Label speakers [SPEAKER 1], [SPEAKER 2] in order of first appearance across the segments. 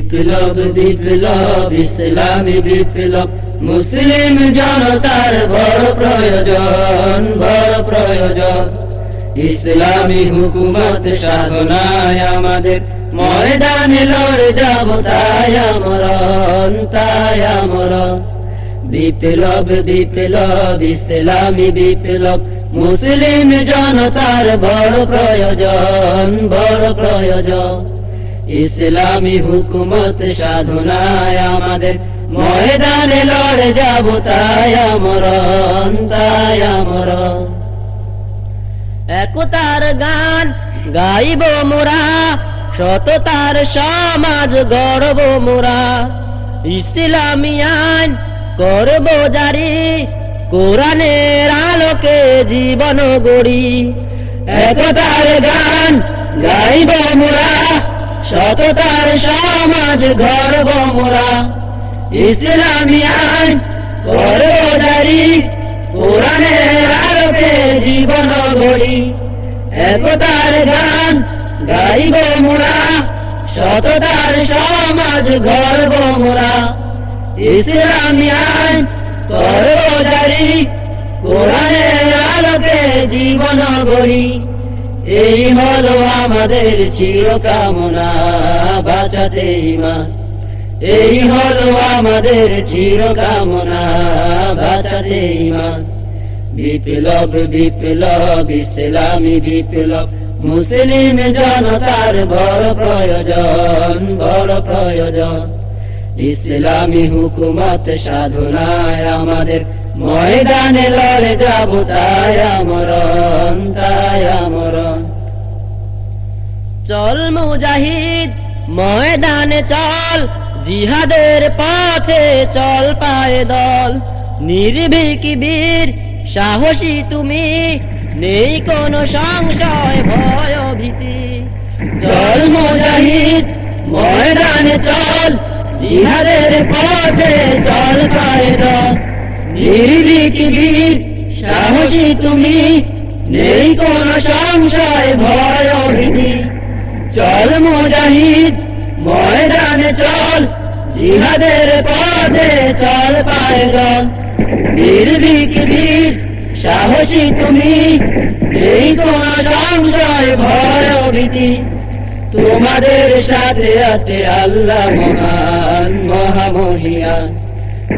[SPEAKER 1] বিপ্লব বিপ্লব, ইসলামী বিপ্লব। মুসলিম জনতার বড় প্রয়োজন বড় প্রয়োজন। ইসলামী হুকুমত সাধনায় আমাদের ময়দানে লড়ে যাব তাই আমরণ তাই আমরণ। বিপ্লব বিপ্লব, ইসলামী বিপ্লব। মুসলিম জনতার বড় প্রয়োজন বড় প্রয়োজন। ইসলামী হুকুমত সাধনায় আমাদের। ময়দানে লড়ে যাব তাই আমরণ তাই আমরণ
[SPEAKER 2] একতার গান গাইব মোরা, সততার সমাজ গড়ব মোরা। ইসলামী আইন করব জারি, কোরআনের আলোকে জীবন গড়ি।
[SPEAKER 1] একতার গান গাইব মোরা সততার সমাজ গর্ব মোরা। ইসলামী আইন করব জারি আলোকে জীবন গড়ি। একতার গান গাইব মোরা, সততার সমাজ গর্ব মোরা। ইসলামী আইন করব জারি আলোকে জীবন গড়ি। এই হলো আমাদের চিরকামনা, বাঁচাতে ইমান। এই হলো আমাদের চিরকামনা, বাঁচাতে ইমান। বিপ্লব বিপ্লব, ইসলামী বিপ্লব, মুসলিম জনতার বড় প্রয়োজন বড় প্রয়োজন। ইসলামী হুকুমত সাধনায় আমাদের ময়দানে লড়ে যাব, তাই আমরণ তাই আমরণ।
[SPEAKER 2] চল মুজাহিদ, ময়দানে চল, জিহাদের পথে চল পায়ে দল। নির্ভীকি বীর, সাহসী তুমি, নেই কোনো সংশয়, ভয় ভীতি।
[SPEAKER 1] চল মুজাহিদ, ময়দানে চল, জিহাদের পথে চল পায়ে দল। নির্ভীক বীর, সাহসী তুমি, নেই কোন সংশয়, ভয় ভীতি। চল মুজাহিদ, ময়দানে চল, জিহাদের পথে চল পায়ে দল নির্ভীক বীর, সাহসী তুমি, এই কোন সংশয়, ভয় ভীতি। তোমাদের সাথে আছে আল্লাহ মহান, মহামহিয়ান।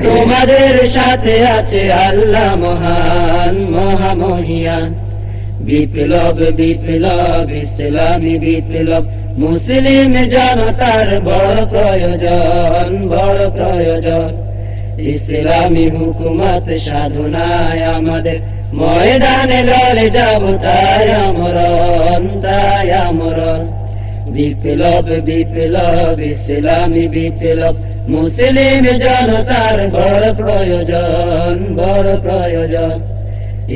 [SPEAKER 1] তোমাদের সাথে আছে আল্লাহ মহান, মহামহিয়ান। বিপ্লব বিপ্লব, ইসলামী বিপ্লব। মুসলিম জনতার বড় প্রয়োজন বড় প্রয়োজন। ইসলামী হুকুমত সাধনায় আমাদের ময়দানে লড়ে যাব, তাই আমরণ তাই আমরণ। বিপ্লব বিপ্লব, ইসলামী বিপ্লব। মুসলিম জনতার বড় প্রয়োজন বড় প্রয়োজন।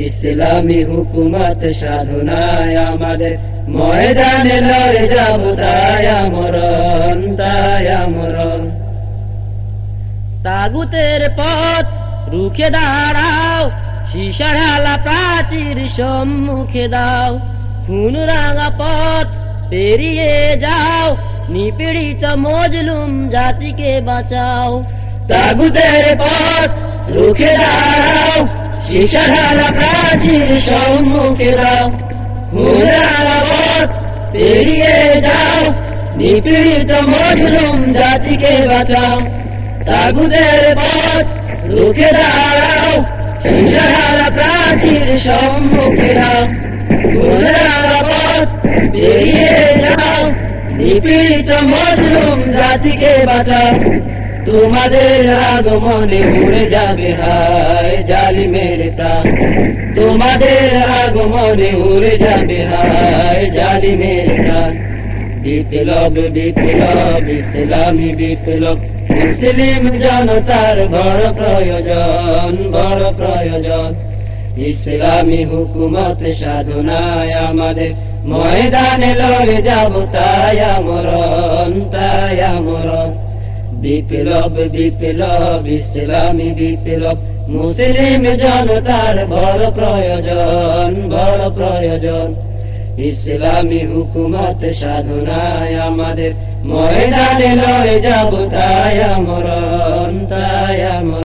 [SPEAKER 1] ইসলামী হুকুমত সাধনায় আমাদের ময়দানে লড়ে যাব, তাই আমরণ তাই আমরণ।
[SPEAKER 2] তাগুতের পথ রুখে দাঁড়াও শিশাঢালা প্রাচীর সম্মুখে দাও। খুন রাঙা পথ পেরিয়ে যাও, নিপীড়িত মজলুম জাতিকে বাঁচাও।
[SPEAKER 1] তাগুতের পথ রুখে দাঁড়াও শিশাঢালা প্রাচীর সম্মুখে দাও। হুরালা পেরিয়ে যাও। নিপীড়িত মজলুম জাতিকে বাঁচাও। তাগুদের পথ, রুখে দাঁড়াও। শিশাঢালা প্রাচীর সম্মুখে দাও। পথ, পেরিয়ে যাও। নিপীড়িত মজলুম জাতিকে বাঁচাও। তোমাদের আগমনে উড়ে যাবে হায় জালিমের প্রাণ। তোমাদের আগমনে উড়ে যাবে হায় জালিমের প্রাণ। বিপ্লব বিপ্লব, ইসলামী বিপ্লব, মুসলিম জনতার বড় প্রয়োজন বড় প্রয়োজন। ইসলামী হুকুমত সাধনায় আমাদের ময়দানে লড়ে যাব, তাই আমরণ তাই আমরণ। বিপ্লব বিপ্লব, ইসলামী বিপ্লব। মুসলিম জনতার বড় প্রয়োজন বড় প্রয়োজন। ইসলামী হুকুমত সাধনায় আমাদের ময়দানে লড়ে যাব, তাই আমরণ তাই আমরণ।